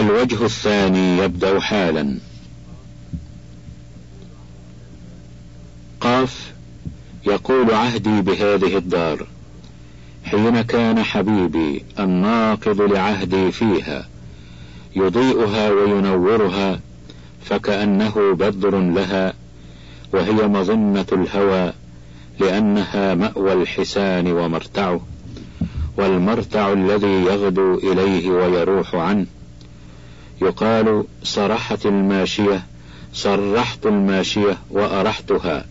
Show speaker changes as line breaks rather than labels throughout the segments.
الوجه الثاني يبدأ حالا. قاف يقول عهدي بهذه الدار حين كان حبيبي الناقض لعهدي فيها يضيئها وينورها فكأنه بدر لها وهي مظنة الهوى لأنها مأوى الحسان ومرتعه والمرتع الذي يغدو إليه ويروح عنه. يقال صرحت الماشية صرحت الماشية وأرحتها.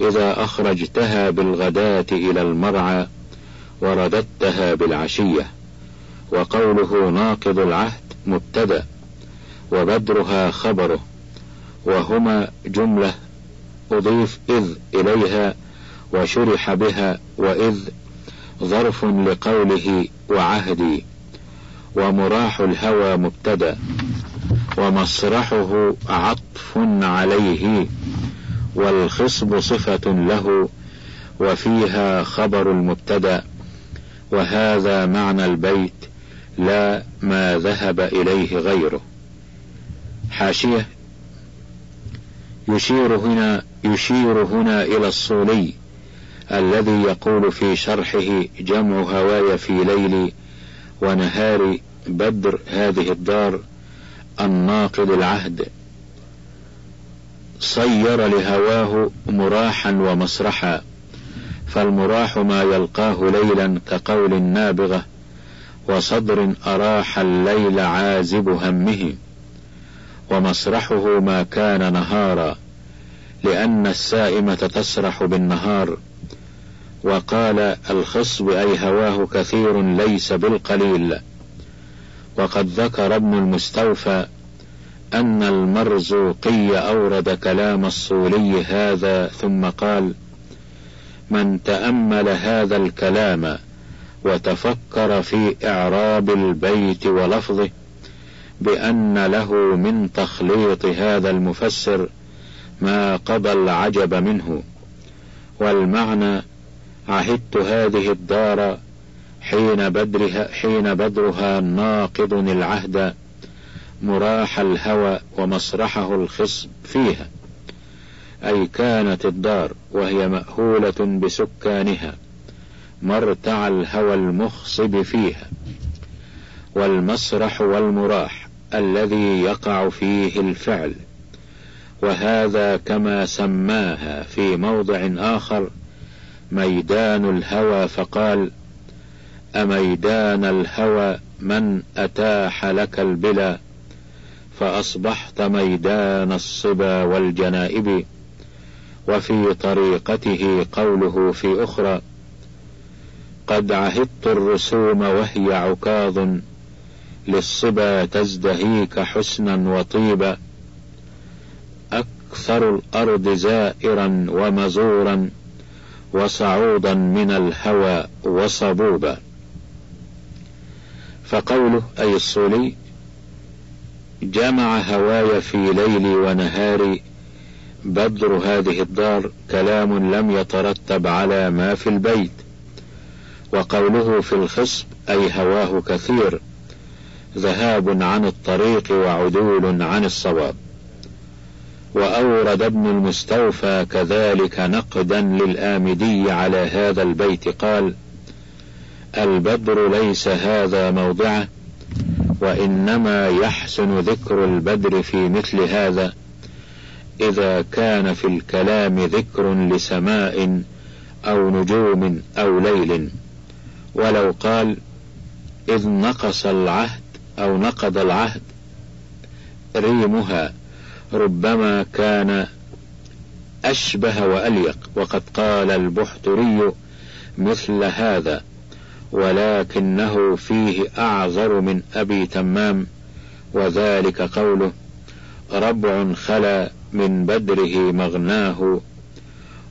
إذا أخرجتها بالغداة إلى المرعى ورددتها بالعشية. وقوله ناقض العهد مبتدأ وبدرها خبره. وهما جملة أضيف إذ إليها وشرح بها وإذ ظرف لقوله وعهدي. ومراح الهوى مبتدأ ومسرحه عطف عليه والخصب صفة له وفيها خبر المبتدأ وهذا معنى البيت لا ما ذهب إليه غيره. حاشية يشير هنا يشير هنا إلى الصولي الذي يقول في شرحه جمع هواي في ليل ونهار بدر هذه الدار الناقض العهد. صير لهواه مراحا ومسرحا فالمراح ما يلقاه ليلا كقول النابغة وصدر أراح الليل عازب همه. ومسرحه ما كان نهارا لأن السائمة تسرح بالنهار. وقال الخصب أي هواه كثير ليس بالقليل. وقد ذكر ابن المستوفى أن المرزوقي أورد كلام الصولي هذا ثم قال من تأمل هذا الكلام وتفكر في إعراب البيت ولفظه بأن له من تخليط هذا المفسر ما قضى العجب منه. والمعنى عهدت هذه الدار حين بدرها حين بدرها ناقض العهد مراح الهوى ومسرحه الخصب فيها. أي كانت الدار وهي مأهولة بسكانها مرتع الهوى المخصب فيها. والمسرح والمراح الذي يقع فيه الفعل وهذا كما سماها في موضع آخر ميدان الهوى فقال أميدان الهوى من أتاح لك البلا فأصبحت ميدان الصبا والجنائب وفي طريقته قوله في أخرى قد عهدت الرسوم وهي عكاظ للصبا تزدهيك حسنا وطيبا أكثر الأرض زائرا ومزورا وصعودا من الهوى وصبوبا. فقوله أي الصولي جمع هواي في ليلي ونهاري بدر هذه الدار كلام لم يترتب على ما في البيت. وقوله في الخصب أي هواه كثير ذهاب عن الطريق وعدول عن الصواب. وأورد ابن المستوفى كذلك نقدا للآمدي على هذا البيت قال البدر ليس هذا موضعه وإنما يحسن ذكر البدر في مثل هذا إذا كان في الكلام ذكر لسماء أو نجوم أو ليل. ولو قال إذ نقص العهد أو نقض العهد ريمها ربما كان أشبه وأليق وقد قال البحتري مثل هذا ولكنه فيه أعذر من أبي تمام وذلك قوله ربع خلا من بدره مغناه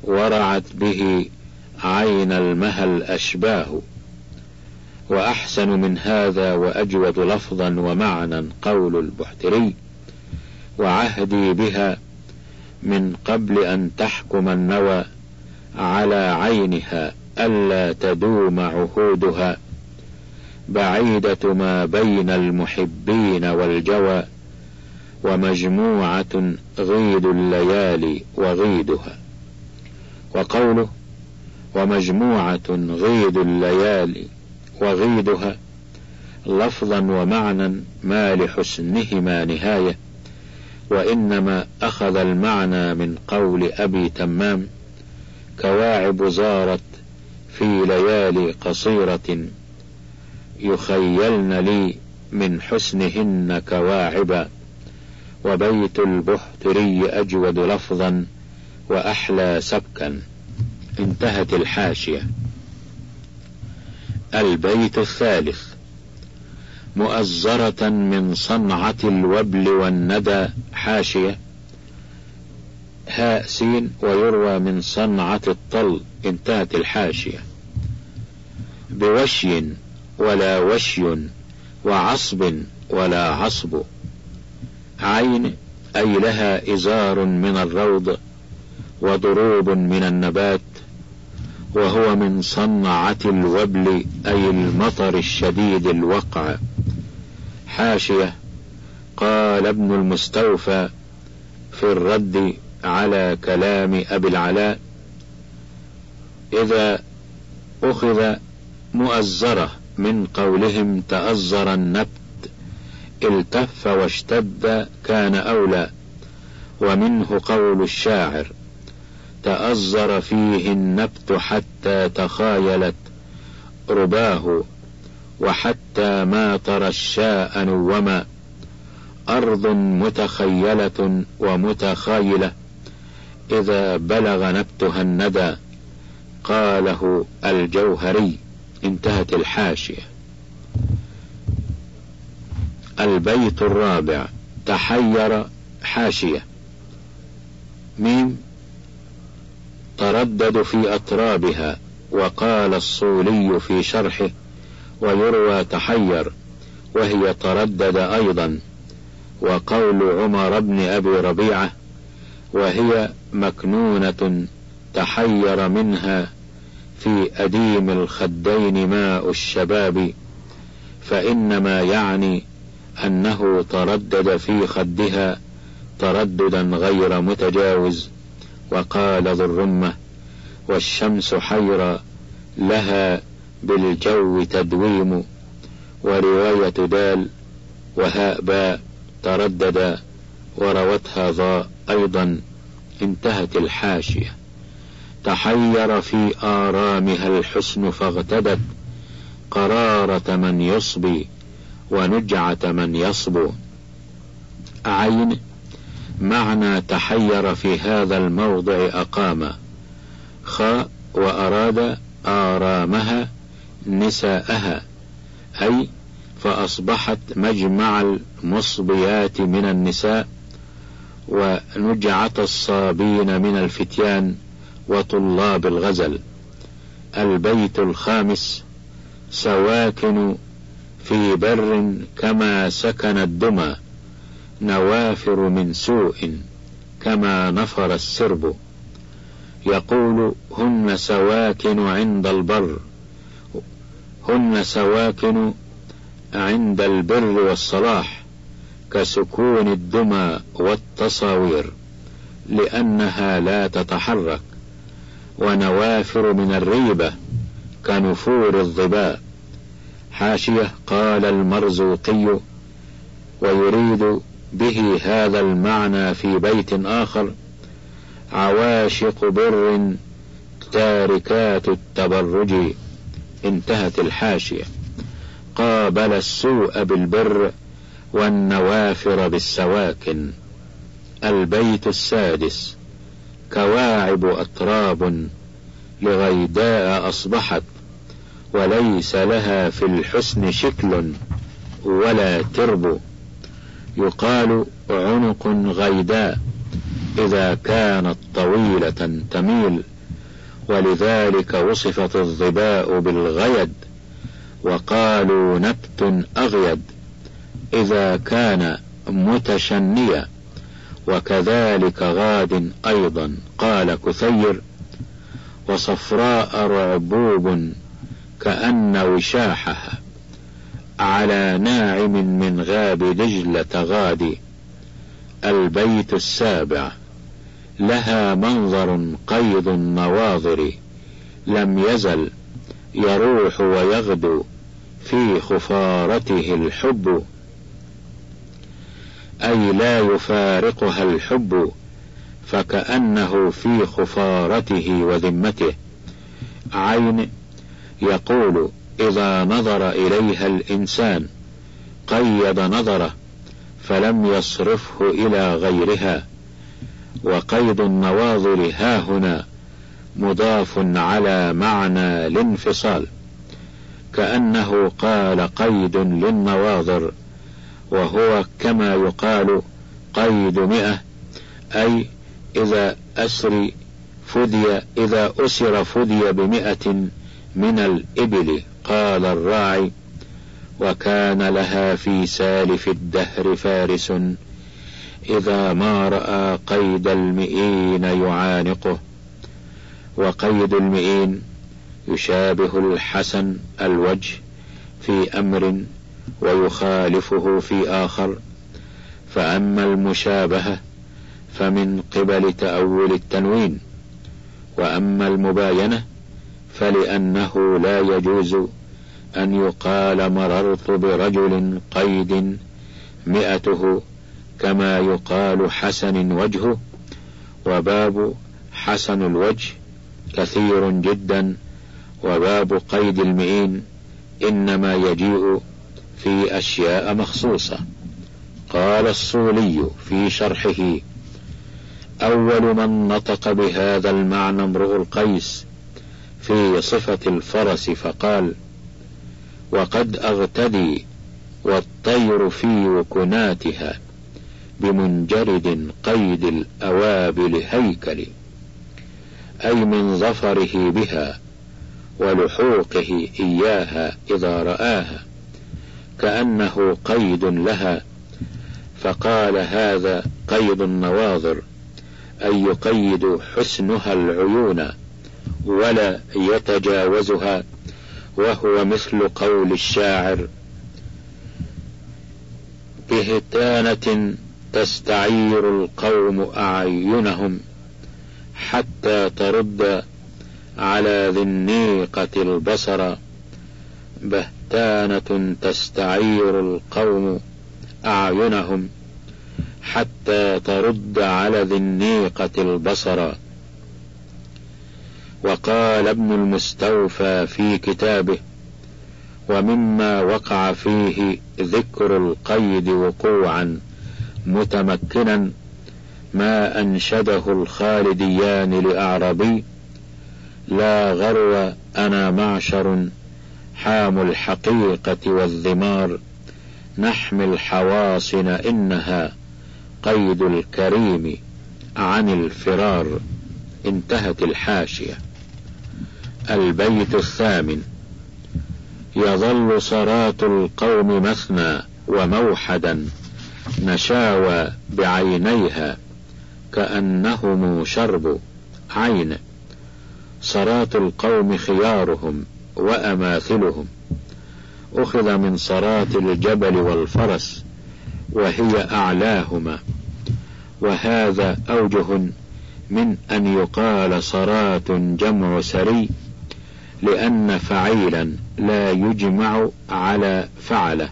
ورعت به عين المهل أشباه. وأحسن من هذا وأجود لفظا ومعنى قول البحتري وعهدي بها من قبل أن تحكم النوى على عينها ألا تدوم عهودها بعيدة ما بين المحبين والجوى ومجموعة غيد الليالي وغيدها. وقوله ومجموعة غيد الليالي وغيدها لفظا ومعنى ما لحسنهما نهاية. وإنما أخذ المعنى من قول أبي تمام كواعب زارت في ليالي قصيرة يخيلن لي من حسنهن كواعبا وبيت البحتري أجود لفظا وأحلى سبكا. انتهت الحاشية. البيت الثالث. مؤزرة من صنعة الوبل والندى حاشية. هاء سين ويروى من صنعة الطل انتهت الحاشية. بوشي ولا وشي وعصب ولا عصب. عين أي لها إزار من الروض وضروب من النبات. وهو من صنعة الوبل أي المطر الشديد الوقع. حاشية. قال ابن المستوفى في الرد على كلام أبي العلاء إذا أخذ مؤزرة من قولهم تأزر النبت التف واشتد كان أولى ومنه قول الشاعر تأزر فيه النبت حتى تخايلت رباه وحتى ما ترى الشاء نوما. أرض متخيلة ومتخايلة. إذا بلغ نبتها الندى قاله الجوهري انتهت الحاشية. البيت الرابع تحير حاشية. ميم تردد في أترابها وقال الصولي في شرحه ويروى تحير وهي تردد أيضا وقول عمر بن أبي ربيعة وهي مكنونة تحير منها في أديم الخدين ماء الشباب فإنما يعني أنه تردد في خدها ترددا غير متجاوز وقال ذو الرمة والشمس حيرى لها بالجو تدويم ورواية دال وهاء باء تردد وروتها ضاء أيضا انتهت الحاشية. تحير في آرامها الحسن فاغتدت قرارة من يصبي ونجعة من يصبو. عين معنى تحير في هذا الموضع أقام. خاء وأراد آرامها نساءها أي فأصبحت مجمع المصبيات من النساء ونجعة الصابين من الفتيان وطلاب الغزل. البيت الخامس سواكن في بر كما سكن الدمى نوافر من سوء كما نفر السرب. يقول هن سواكن عند البر. هن سواكن عند البر والصلاح كسكون الدمى والتصاوير لأنها لا تتحرك ونوافر من الريبة كنفور الظباء حاشية قال المرزوقي ويريد به هذا المعنى في بيت آخر عواشق بر تاركات التبرج. انتهت الحاشية. قابل السوء بالبر والنوافر بالسواكن. البيت السادس. كواعب أتراب لغيداء أصبحت وليس لها في الحسن شكل ولا ترب. يقال عنق غيداء إذا كانت طويلة تميل. ولذلك وصفت الظباء بالغيد وقالوا نبت أغيد إذا كان متشنيا وكذلك غاد أيضا. قال كثير وصفراء رعبوب كأن وشاحها على ناعم من غاب دجلة غادي. البيت السابع. لها منظر قيض النواظر. لم يزل يروح ويغدو في خفارته الحب. أي لا يفارقها الحب فكأنه في خفارته وذمته. عين يقول إذا نظر إليها الإنسان قيد نظره فلم يصرفه إلى غيرها. وقيد النواظر ها هنا مضاف على معنى الانفصال كأنه قال قيد للنواظر وهو كما يقال قيد مئة أي إذا أسري فدي إذا أسر فدي بمئة من الإبل قال الراعي وكان لها في سالف الدهر فارس. إذا ما رأى قيد المئين يعانقه. وقيد المئين يشابه الحسن الوجه في أمر ويخالفه في آخر. فأما المشابهة فمن قبل تأول التنوين. وأما المباينة فلأنه لا يجوز أن يقال مررت برجل قيد مئته كما يقال حسن وجهه وباب حسن الوجه كثير جدا وباب قيد المئين إنما يجيء في أشياء مخصوصة. قال الصولي في شرحه أول من نطق بهذا المعنى امرؤ القيس في صفة الفرس فقال وقد أغتدي والطير في وكناتها بمنجرد قيد الأوابل هيكل أي من ظفره بها ولحوقه إياها إذا رآها كأنه قيد لها فقال هذا قيد النواظر أي يقيد حسنها العيون ولا يتجاوزها وهو مثل قول الشاعر بهتانة تستعير القوم أعينهم حتى ترد على ذي النيقة البصر. بهتانة تستعير القوم أعينهم حتى ترد على ذي النيقة البصر. وقال ابن المستوفى في كتابه ومما وقع فيه ذكر القيد وقوعا. متمكنا ما أنشده الخالديان لأعربي لا غرو أنا معشر حام الحقيقة والذمار نحمي الحواصن إنها قيد الكريم عن الفرار انتهت الحاشية. البيت الثامن يظل صراط القوم مثنى وموحدا. نشاوى بعينيها كأنهم شرب عين. صراط القوم خيارهم وأماثلهم. أخذ من صراط الجبل والفرس وهي أعلاهما. وهذا أوجه من أن يقال صراط جمع سري لأن فعيلا لا يجمع على فعله.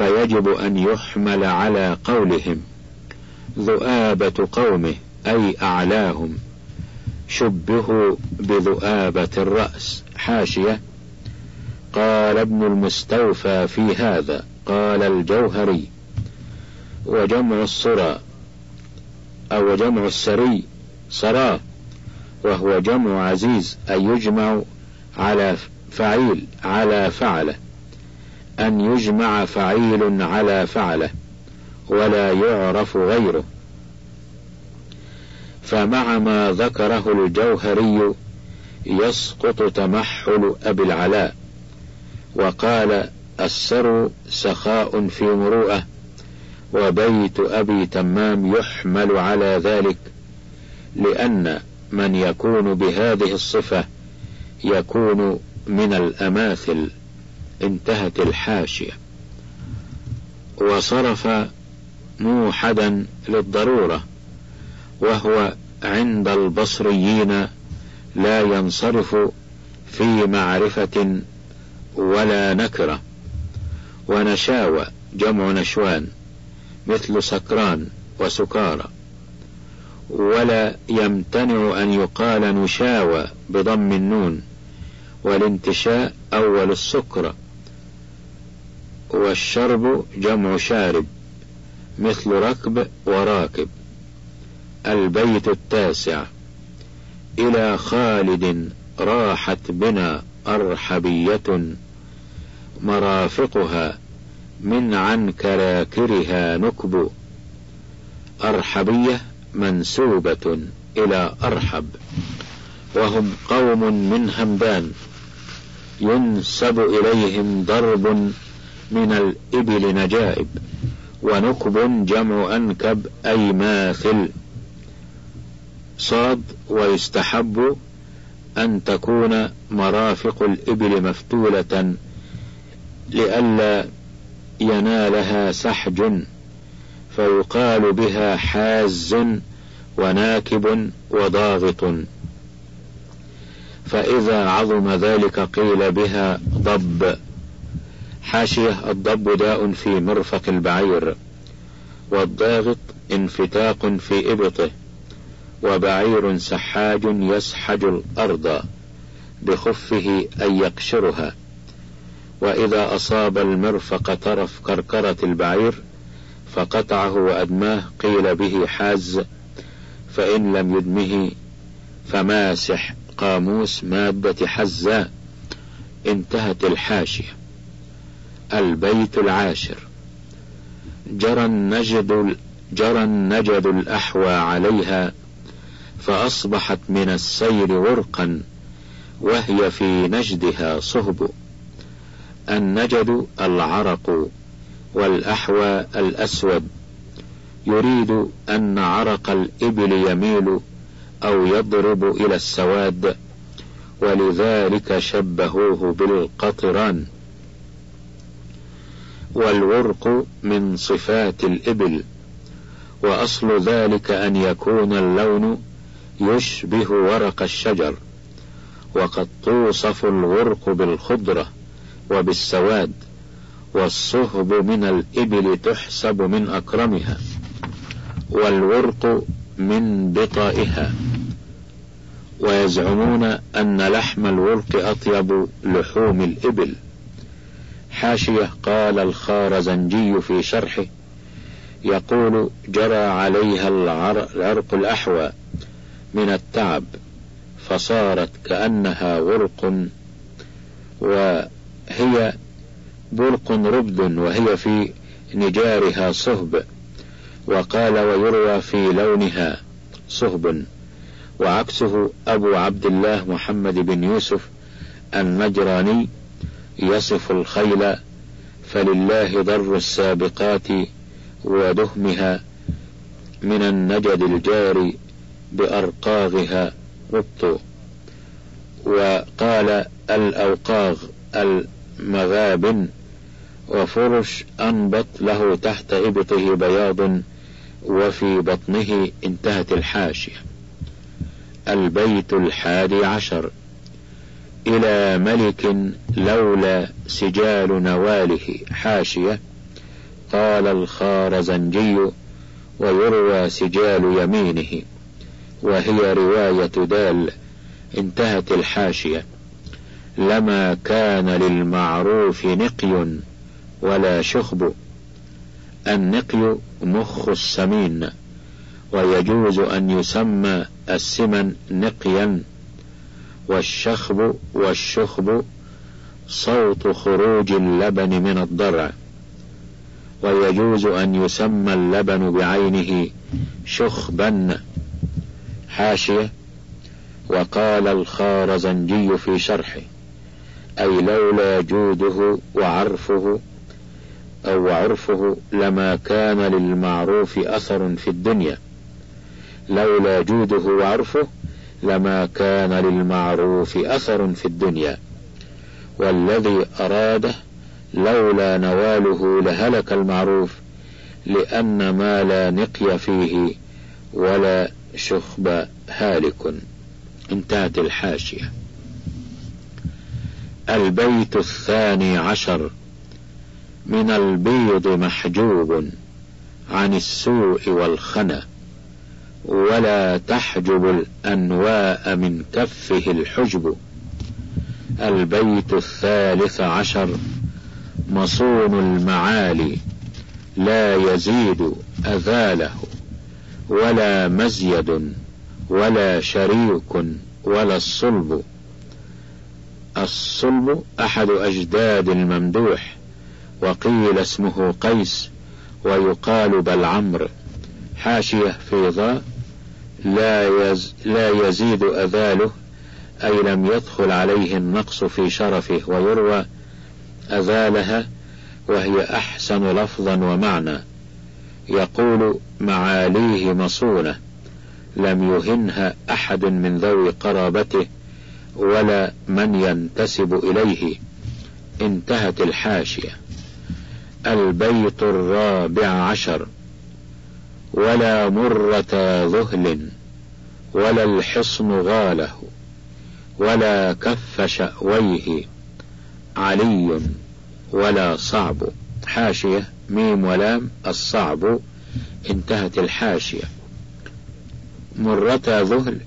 فيجب أن يحمل على قولهم. ذؤابة قومه أي أعلاهم. شبهوا بذؤابة الرأس حاشية. قال ابن المستوفى في هذا قال الجوهري. وجمع الصرى أو جمع السري صرا. وهو جمع عزيز أي يجمع على فعيل على فعلة. أن يجمع فعيل على فعله ولا يعرف غيره. فمع ما ذكره الجوهري يسقط تمحل أبي العلاء وقال السر سخاء في مروءة وبيت أبي تمام يحمل على ذلك لأن من يكون بهذه الصفة يكون من الأماثل. انتهت الحاشية. وصرف موحدا للضرورة وهو عند البصريين لا ينصرف في معرفة ولا نكرة. ونشاوى جمع نشوان مثل سكران وسكارى. ولا يمتنع أن يقال نشاوى بضم النون والانتشاء أول السكر والشرب جمع شارب مثل ركب وراكب. البيت التاسع. إلى خالد راحت بنا أرحبية مرافقها من عن كراكرها نكب. أرحبية منسوبة إلى أرحب. وهم قوم من همدان. ينسب إليهم ضرب من الإبل نجائب ونكب جمع أنكب أي ماثل صاد ويستحب أن تكون مرافق الإبل مفتولة لئلا ينالها سحج فيقال بها حاز وناكب وضاغط. فإذا عظم ذلك قيل بها ضب. حاشية الضب داء في مرفق البعير والضاغط انفتاق في إبطه وبعير سحاج يسحج الأرض بخفه أن يقشرها. وإذا أصاب المرفق طرف كركرة البعير فقطعه وأدماه قيل به حاز فإن لم يدمه فماسح قاموس مادة حزاء انتهت الحاشية. البيت العاشر. جرى النجد جرى النجد الأحوى عليها فأصبحت من السير ورقا وهي في نجدها صهب. النجد العرق والأحوى الأسود. يريد أن عرق الإبل يميل أو يضرب إلى السواد ولذلك شبهوه بالقطران. والورق من صفات الإبل وأصل ذلك أن يكون اللون يشبه ورق الشجر وقد توصف الورق بالخضرة وبالسواد والصهب من الإبل تحسب من أكرمها والورق من بطائها. ويزعمون أن لحم الورق أطيب لحوم الإبل. حاشية قال الخارزنجي في شرحه يقول جرى عليها العرق الأحوى من التعب فصارت كأنها ورق وهي برق ربد وهي في نجارها صهب وقال ويروى في لونها صهب. وعكسه أبو عبد الله محمد بن يوسف النجراني يصف الخيل فلله ضر السابقات ودهمها من النجد الجاري بأرقاغها ربط وقال الأوقاغ المغابن وفرش أنبط له تحت إبطه بياض وفي بطنه انتهت الحاشية. البيت الحادي عشر. إلى ملك لولا سجال نواله حاشية قال الخارزنجي ويروى سجال يمينه وهي رواية دال انتهت الحاشية. لما كان للمعروف نقي ولا شخب النقي مخ السمين ويجوز أن يسمى السمن نقيا. والشخب والشخب صوت خروج اللبن من الضرع. ويجوز أن يسمى اللبن بعينه شخبا حاشية. وقال الخارزنجي في شرحه أي لولا جوده وعرفه أو عرفه لما كان للمعروف أثر في الدنيا. لولا جوده وعرفه لما كان للمعروف أثر في الدنيا والذي أراده لولا نواله لهلك المعروف لأن ما لا نقي فيه ولا شخب هالك. انتهت الحاشية. البيت الثاني عشر. من البيض محجوب عن السوء والخنا ولا تحجب الأنواء من كفه الحجب. البيت الثالث عشر مصون المعالي لا يزيد أذاله ولا مزيد ولا شريك ولا الصلب. الصلب أحد أجداد الممدوح وقيل اسمه قيس ويقال بل عمرو حاشية في ضاء لا, يز لا يزيد أذاله أي لم يدخل عليه النقص في شرفه ويروى أذالها وهي أحسن لفظا ومعنى. يقول معاليه مصونة لم يهنها أحد من ذوي قرابته ولا من ينتسب إليه. انتهت الحاشية. البيت الرابع عشر. ولا مرة ذهل ولا الحصن غاله ولا كف شأويه علي ولا صعب. حاشية ميم ولام الصعب انتهت الحاشية. مرة ذهل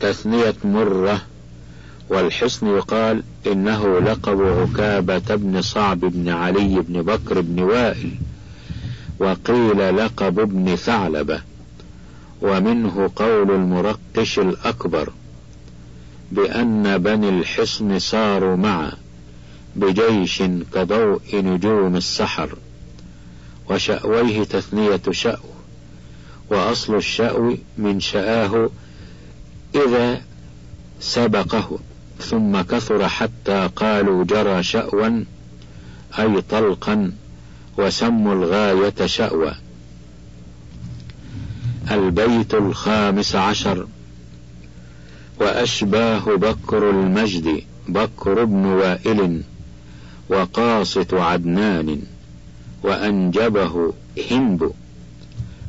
تثنية مرة والحصن يقال إنه لقب عكابة بن صعب بن علي بن بكر بن وائل. وقيل لقب ابن ثعلبة ومنه قول المرقش الأكبر بأن بني الحصن صاروا معا بجيش كضوء نجوم السحر وشأويه تثنية شأو وأصل الشأو من شآه إذا سبقه ثم كثر حتى قالوا جرى شأوا أي طلقا وسموا الغاية شأوا البيت الخامس عشر. وأشباه بكر المجد بكر بن وائل وقاسط عدنان وأنجبه هند.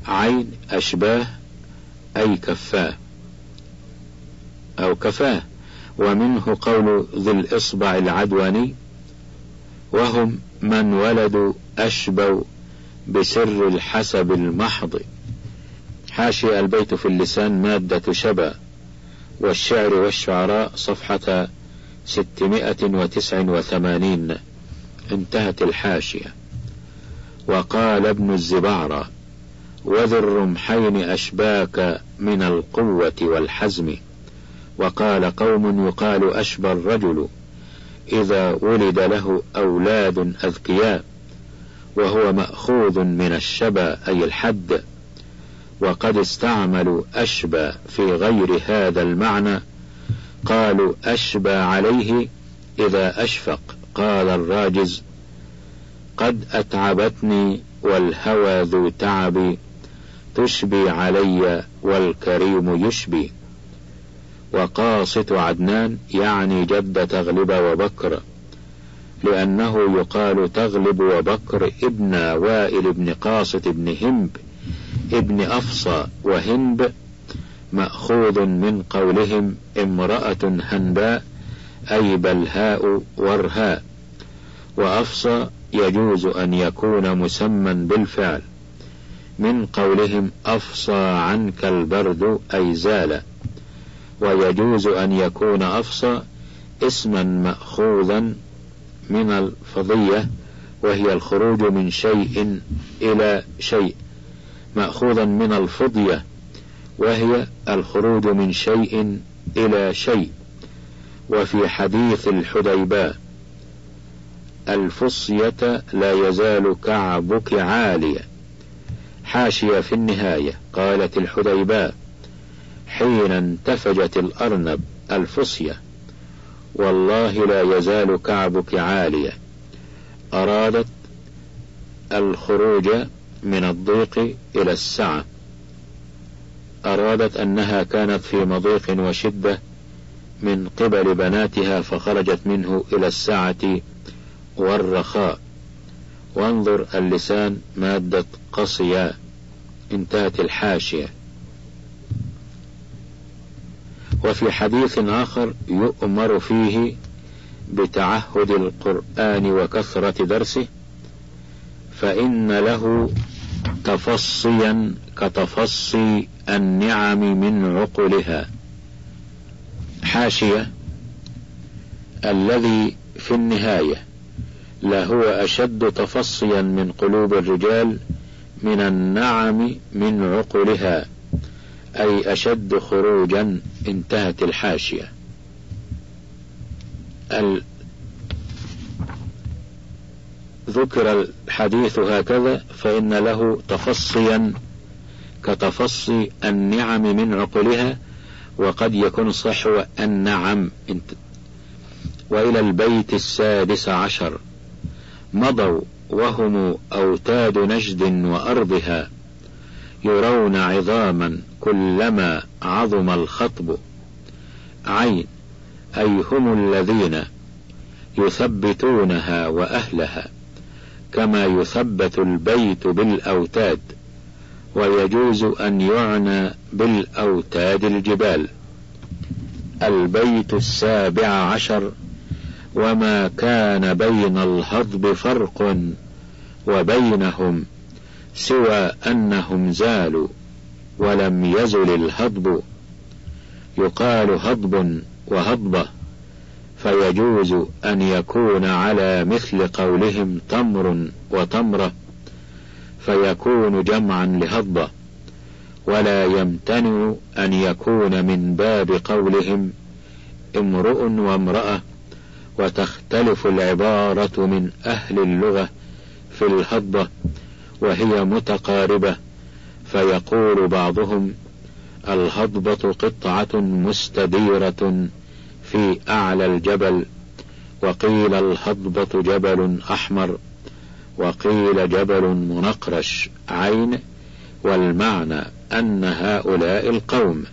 عين أشباه أي كفاه. أو كفاه. ومنه قول ذي الإصبع العدواني وهم من ولدوا أشبوا بسر الحسب المحض. حاشي البيت في اللسان مادة شبا والشعر والشعراء صفحة ستمائة وتسع وثمانين. انتهت الحاشية. وقال ابن الزبعرة وذي الرمحين أشباك من القوة والحزم. وقال قوم يقال أشبى الرجل. إذا ولد له أولاد أذكياء وهو مأخوذ من الشبى أي الحد وقد استعملوا أشبى في غير هذا المعنى قالوا أشبى عليه إذا أشفق قال الراجز قد أتعبتني والهوى ذو تعب تشبي علي والكريم يشبي. وقاسط عدنان يعني جد تغلب وبكر لأنه يقال تغلب وبكر ابن وائل بن قاسط بن هنب ابن أفصى وهنب مأخوذ من قولهم امرأة هنباء أي بلهاء ورهاء وأفصى يجوز أن يكون مسمى بالفعل من قولهم أفصى عنك البرد أي زال. ويجوز أن يكون أفصى اسما مأخوذا من الفضية وهي الخروج من شيء إلى شيء مأخوذا من الفضية وهي الخروج من شيء إلى شيء. وفي حديث الحديباء الفصية لا يزال كعبك عاليا حاشية في النهاية قالت الحديباء حين انتفجت الأرنب الفصية والله لا يزال كعبك عاليا. أرادت الخروج من الضيق إلى السعة. أرادت أنها كانت في مضيق وشدة من قبل بناتها فخرجت منه إلى السعة والرخاء. وانظر اللسان مادة قصيا انتهت الحاشية. وفي حديث آخر يؤمر فيه بتعهد القرآن وكثرة درسه فإن له تفصيا كتفصي النعم من عقلها. حاشية الذي في النهاية لهو أشد تفصيا من قلوب الرجال من النعم من عقلها. أي أشد خروجا انتهت الحاشية. ال... ذكر الحديث هكذا فإن له تفصيا كتفصي النعم من عقلها وقد يكون صحو النعم. وإلى البيت السادس عشر. مضوا وهم أوتاد نجد وأرضها يرون عظاما كلما عظم الخطب. عين أي هم الذين يثبتونها وأهلها كما يثبت البيت بالأوتاد ويجوز أن يعنى بالأوتاد الجبال. البيت السابع عشر وما كان بين الهضب فرق وبينهم سوى أنهم زالوا. ولم يزل الهضب. يقال هضب وهضبة فيجوز أن يكون على مثل قولهم تمر وتمرة فيكون جمعا لهضبة ولا يمتنع أن يكون من باب قولهم امرؤ وامرأة وتختلف العبارة من أهل اللغة في الهضبة وهي متقاربة. فيقول بعضهم الهضبة قطعة مستديرة في أعلى الجبل وقيل الهضبة جبل أحمر وقيل جبل منقرش عين والمعنى أن هؤلاء القوم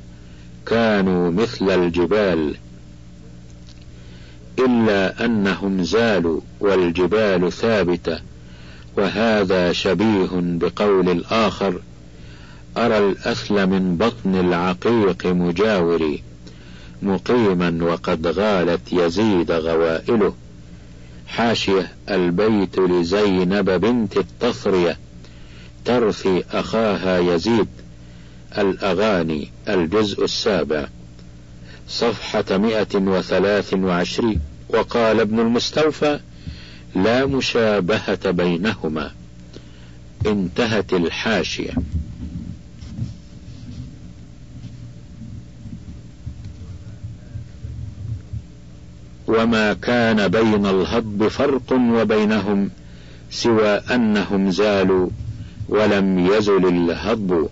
كانوا مثل الجبال إلا أنهم زالوا والجبال ثابتة وهذا شبيه بقول الآخر أرى الأثل من بطن العقيق مجاوري مقيما وقد غالت يزيد غوائله. حاشية البيت لزينب بنت التثرية ترثي أخاها يزيد. الأغاني الجزء السابع. صفحة مئة وثلاث وعشرين. وقال ابن المستوفى لا مشابهة بينهما. انتهت الحاشية. وما كان بين الهضب فرق وبينهم سوى أنهم زالوا ولم يزل الهضب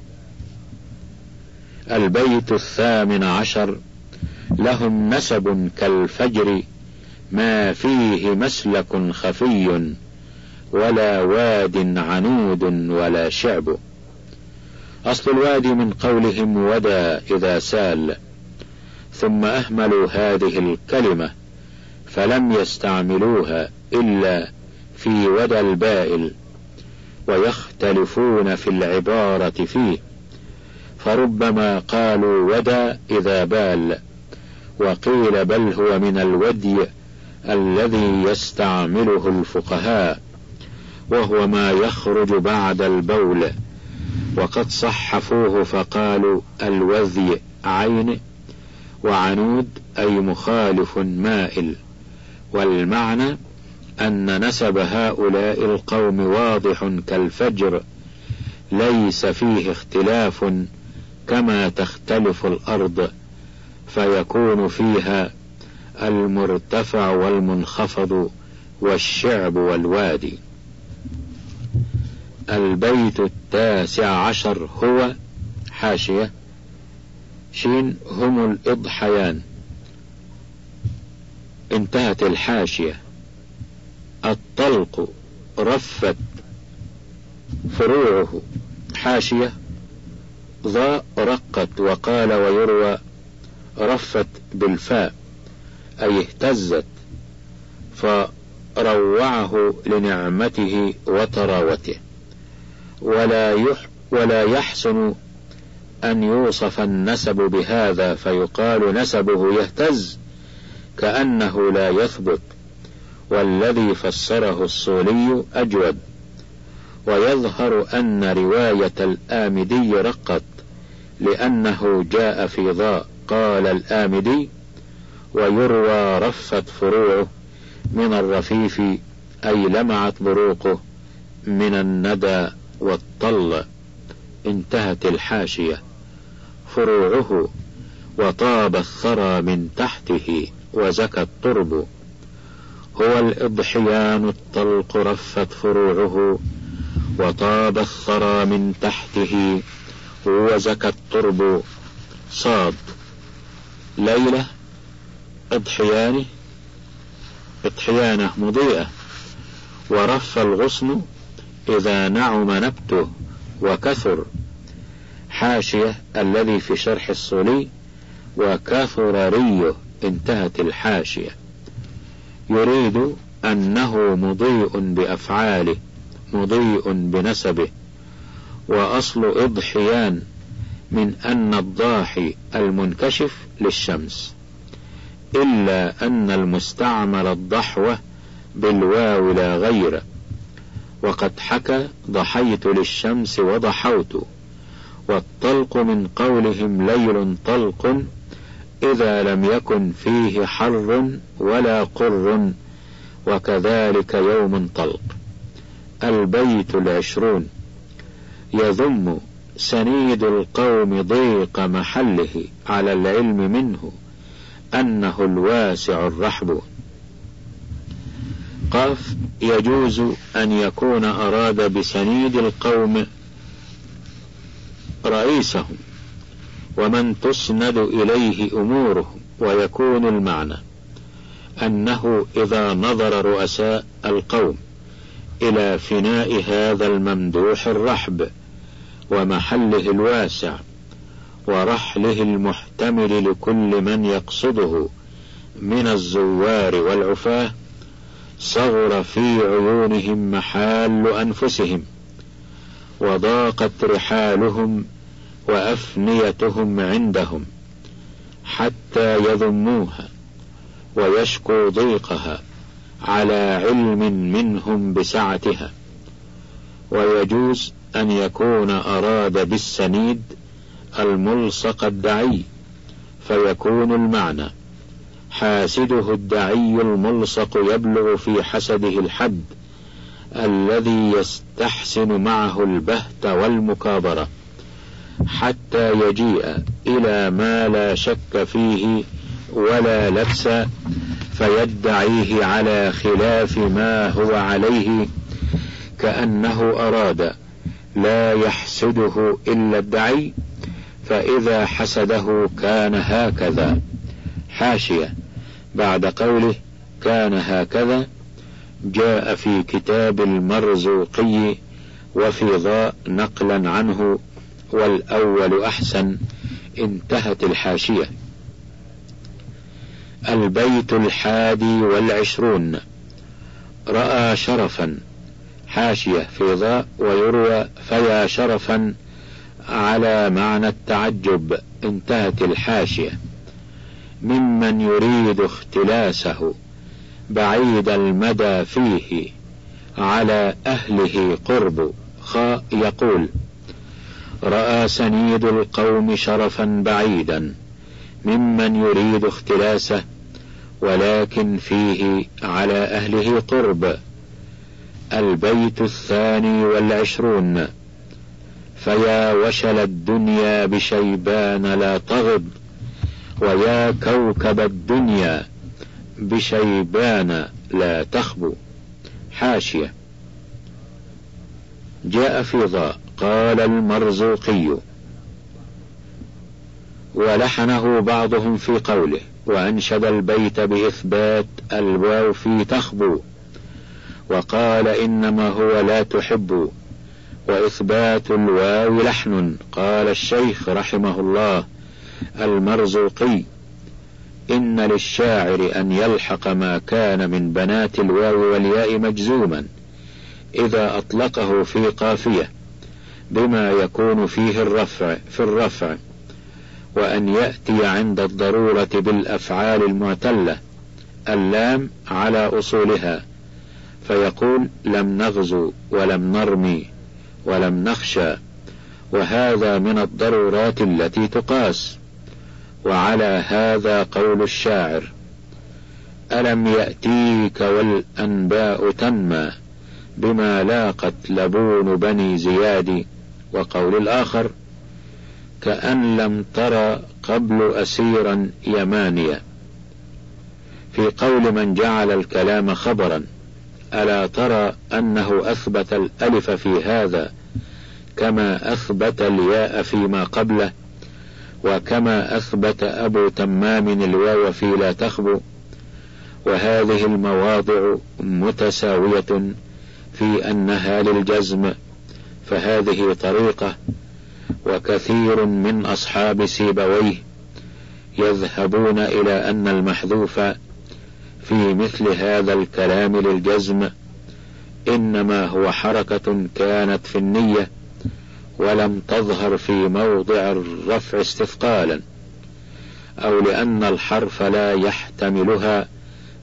البيت الثامن عشر لهم نسب كالفجر ما فيه مسلك خفي ولا واد عنود ولا شعب. أصل الوادي من قولهم ودا إذا سال ثم أهملوا هذه الكلمة. فلم يستعملوها إلا في ودى البائل ويختلفون في العبارة فيه. فربما قالوا ودى إذا بال وقيل بل هو من الودي الذي يستعمله الفقهاء وهو ما يخرج بعد البول. وقد صحفوه فقالوا الوذي عين وعنود أي مخالف مائل. والمعنى أن نسب هؤلاء القوم واضح كالفجر ليس فيه اختلاف كما تختلف الأرض فيكون فيها المرتفع والمنخفض والشعب والوادي. البيت التاسع عشر هو حاشية شين هم الإضحيان. انتهت الحاشية. الطلق رفت فروعه. حاشية. ضاء رقت وقال ويروى رفت بالفاء أي اهتزت روعه لنعمته وطراوته ولا يح ولا يحسن أن يوصف النسب بهذا فيقال نسبه يهتز. كأنه لا يثبت والذي فسره الصولي أجود. ويظهر أن رواية الآمدي رقت لأنه جاء في ضاء قال الآمدي ويروى رفت فروعه من الرفيف أي لمعت بروقه من الندى والطل. انتهت الحاشية. فروعه وطاب الثرى من تحته. وزكى الترب. هو الإضحيان الطلق رفت فروعه وطاب الثرى من تحته وزكى الترب. صاد. ليلة اضحيانه إضحيانة مضيئة. ورف الغصن إذا نعم نبته وكثر. حاشية الذي في شرح الصلي وكثر ريه. انتهت الحاشية. يريد أنه مضيء بأفعاله مضيء بنسبه. وأصل إضحيان من أن الضاحي المنكشف للشمس إلا أن المستعمل الضحوة بالواو لا غير. وقد حكى ضحيت للشمس وضحوت والطلق من قولهم ليل طلق إذا لم يكن فيه حر ولا قر وكذلك يوم طلق. البيت العشرون. يذم سنيد القوم ضيق محله على العلم منه أنه الواسع الرحب. قاف يجوز أن يكون أراد بسنيد القوم رئيسهم. ومن تسند إليه أمورهم ويكون المعنى أنه إذا نظر رؤساء القوم إلى فناء هذا الممدوح الرحب ومحله الواسع ورحله المحتمل لكل من يقصده من الزوار والعفاه صغر في عيونهم محال أنفسهم وضاقت رحالهم وأفنيتهم عندهم حتى يذموها ويشكوا ضيقها على علم منهم بسعتها. ويجوز أن يكون أراد بالسنيد الملصق الدعي فيكون المعنى حاسده الدعي الملصق يبلغ في حسده الحد الذي يستحسن معه البهت والمكابرة. حتى يجيء إلى ما لا شك فيه ولا لبس فيدعيه على خلاف ما هو عليه كأنه أراد لا يحسده إلا الدعي فإذا حسده كان هكذا. حاشية. بعد قوله كان هكذا جاء في كتاب المرزوقي وفي ضاء نقلا عنه والأول أحسن انتهت الحاشية. البيت الحادي والعشرون. رأى شرفا. حاشية في ضاء ويروى فيا شرفا على معنى التعجب انتهت الحاشية. ممن يريد اختلاسه بعيد المدى فيه على أهله قرب خاء يقول رأى سنيد القوم شرفا بعيدا ممن يريد اختلاسه ولكن فيه على أهله قرب. البيت الثاني والعشرون. فيا وشل الدنيا بشيبان لا تغض ويا كوكب الدنيا بشيبان لا تخبو حاشية. جاء في ضاء. قال المرزوقي. ولحنه بعضهم في قوله وأنشد البيت بإثبات الواو في تخبو. وقال إنما هو لا تحب. وإثبات الواو لحن. قال الشيخ رحمه الله المرزوقي إن للشاعر أن يلحق ما كان من بنات الواو والياء مجزوما إذا أطلقه في قافية. بما يكون فيه الرفع في الرفع وأن يأتي عند الضرورة بالأفعال المعتلة اللام على أصولها فيقول لم نغزو ولم نرمي ولم نخشى وهذا من الضرورات التي تقاس وعلى هذا قول الشاعر ألم يأتيك والأنباء تنمى بما لاقت لبون بني زياد وقول الآخر كأن لم تر قبل أسيرا يمانيا في قول من جعل الكلام خبرا ألا ترى أنه أثبت الألف في هذا كما أثبت الياء فيما قبله وكما أثبت أبو تمام الواو في لا تخبو. وهذه المواضع متساوية في أنها للجزم فهذه طريقة وكثير من أصحاب سيبويه يذهبون إلى أن المحذوف في مثل هذا الكلام للجزم إنما هو حركة كانت في النية ولم تظهر في موضع الرفع استثقالا أو لأن الحرف لا يحتملها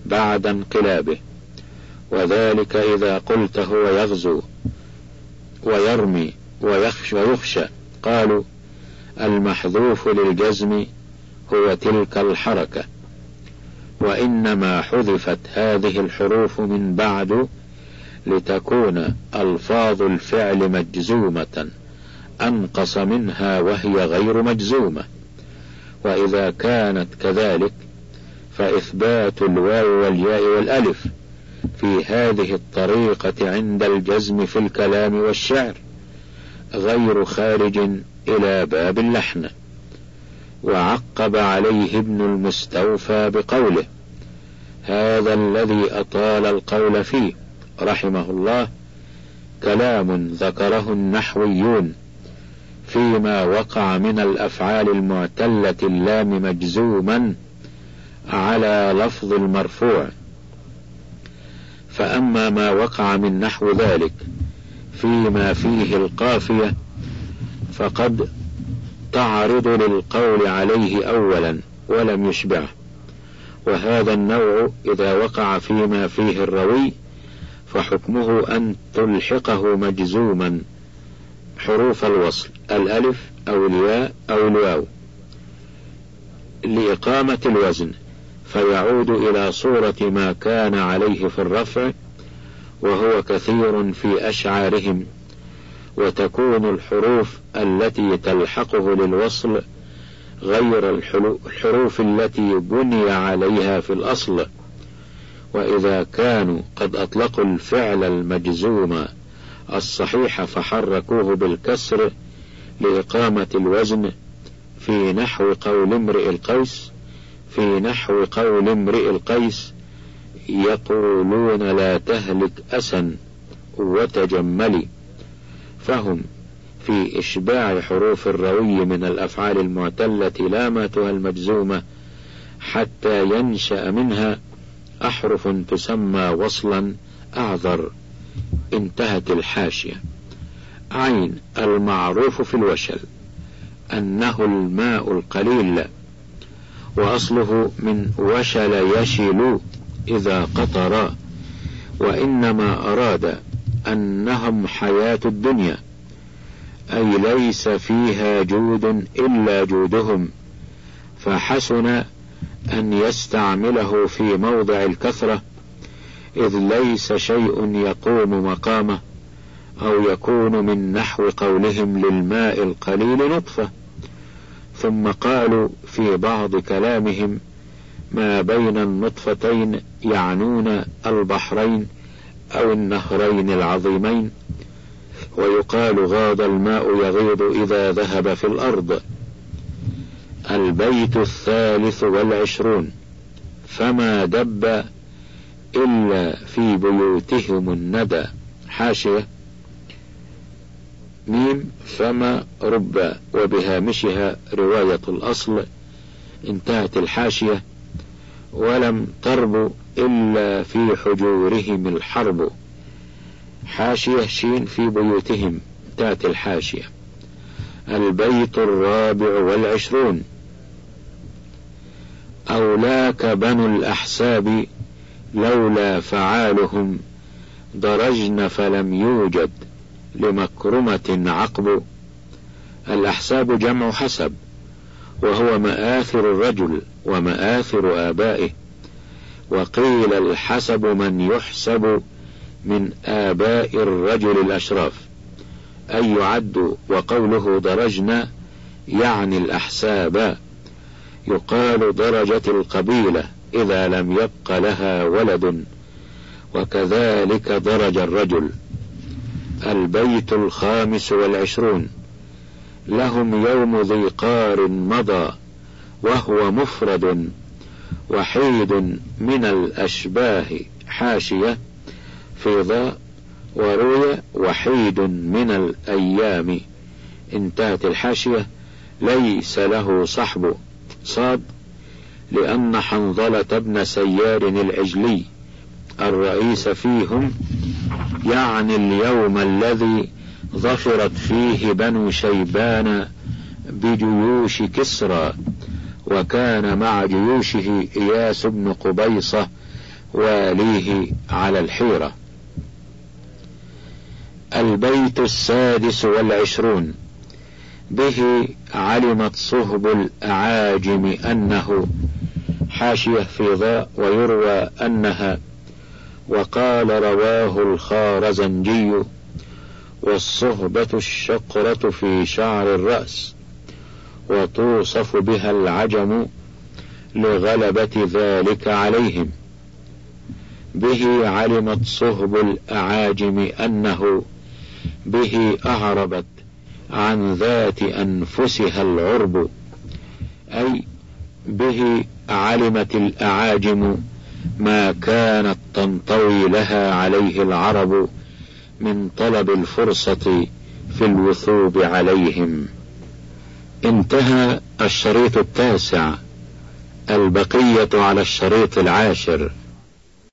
بعد انقلابه وذلك إذا قلت هو يغزو ويرمي ويخشى ويخشى. قالوا المحذوف للجزم هو تلك الحركة. وإنما حذفت هذه الحروف من بعد لتكون ألفاظ الفعل مجزومة. أنقص منها وهي غير مجزومة. وإذا كانت كذلك فإثبات الواو والياء والألف. في هذه الطريقة عند الجزم في الكلام والشعر غير خارج إلى باب اللحن. وعقب عليه ابن المستوفى بقوله هذا الذي أطال القول فيه رحمه الله كلام ذكره النحويون فيما وقع من الأفعال المعتلة اللام مجزوما على لفظ المرفوع. فأما ما وقع من نحو ذلك فيما فيه القافية فقد تعرض للقول عليه أولا ولم يشبعه. وهذا النوع إذا وقع فيما فيه الروي فحكمه أن تلحقه مجزوما حروف الوصل الألف أو الياء أو الواو لإقامة الوزن. فيعود إلى صورة ما كان عليه في الرفع وهو كثير في أشعارهم وتكون الحروف التي تلحقه للوصل غير الحروف التي بني عليها في الأصل. وإذا كانوا قد أطلقوا الفعل المجزوم الصحيح فحركوه بالكسر لإقامة الوزن في نحو قول امرئ القيس في نحو قول امرئ القيس يقولون لا تهلك أسا وتجملي فهم في إشباع حروف الروي من الأفعال المعتلة لامتها المجزومة حتى ينشأ منها أحرف تسمى وصلا أعذر. انتهت الحاشية. عين المعروف في الوشل. أنه الماء القليل. وأصله من وشل يشل إذا قطر وإنما أراد أنهم حياة الدنيا أي ليس فيها جود إلا جودهم فحسن أن يستعمله في موضع الكثرة إذ ليس شيء يقوم مقامه أو يكون من نحو قولهم للماء القليل نطفة. ثم قالوا في بعض كلامهم ما بين النطفتين يعنون البحرين أو النهرين العظيمين ويقال غاض الماء يغيض إذا ذهب في الأرض. البيت الثالث والعشرون فما دب إلا في بيوتهم الندى. حاشية. ميم فما رب وبهامشها رواية الأصل. انتهت الحاشية ولم ترب إلا في حجورهم الحرب. حاشية شين في بيوتهم تأتي الحاشية. البيت الرابع والعشرون. أولاك بنو الأحساب لولا فعالهم درجن فلم يوجد لمكرمة عقب. الأحساب جمع حسب. وهو مآثر الرجل ومآثر آبائه. وقيل الحسب من يحسب من آباء الرجل الأشراف. أي يعد وقوله درجنا يعني الأحساب. يقال درجة القبيلة إذا لم يبق لها ولد. وكذلك درج الرجل. البيت الخامس والعشرون. لهم يوم ذي قار مضى وهو مفرد وحيد من الأشباه حاشية في ضاء وروي وحيد من الأيام. انتهت الحاشية ليس له صحب. صاد لأن حنظلة بن سيار العجلي الرئيس فيهم يعني اليوم الذي ظفرت فيه بنو شيبان بجيوش كسرى وكان مع جيوشه إياس بن قبيصة واليه على الحيرة. البيت السادس والعشرون. به علمت صهب الأعاجم أنه حاشية في ضاء ويروى أنها وقال رواه الخارزنجي والصهبة الشقرة في شعر الرأس وتوصف بها العجم لغلبة ذلك عليهم. به علمت صهب الأعاجم أنه به أعربت عن ذات أنفسها العرب أي به علمت الأعاجم ما كانت تنطوي لها عليه العرب من طلب الفرصة في الوثوب عليهم. انتهى الشريط التاسع البقية على الشريط العاشر.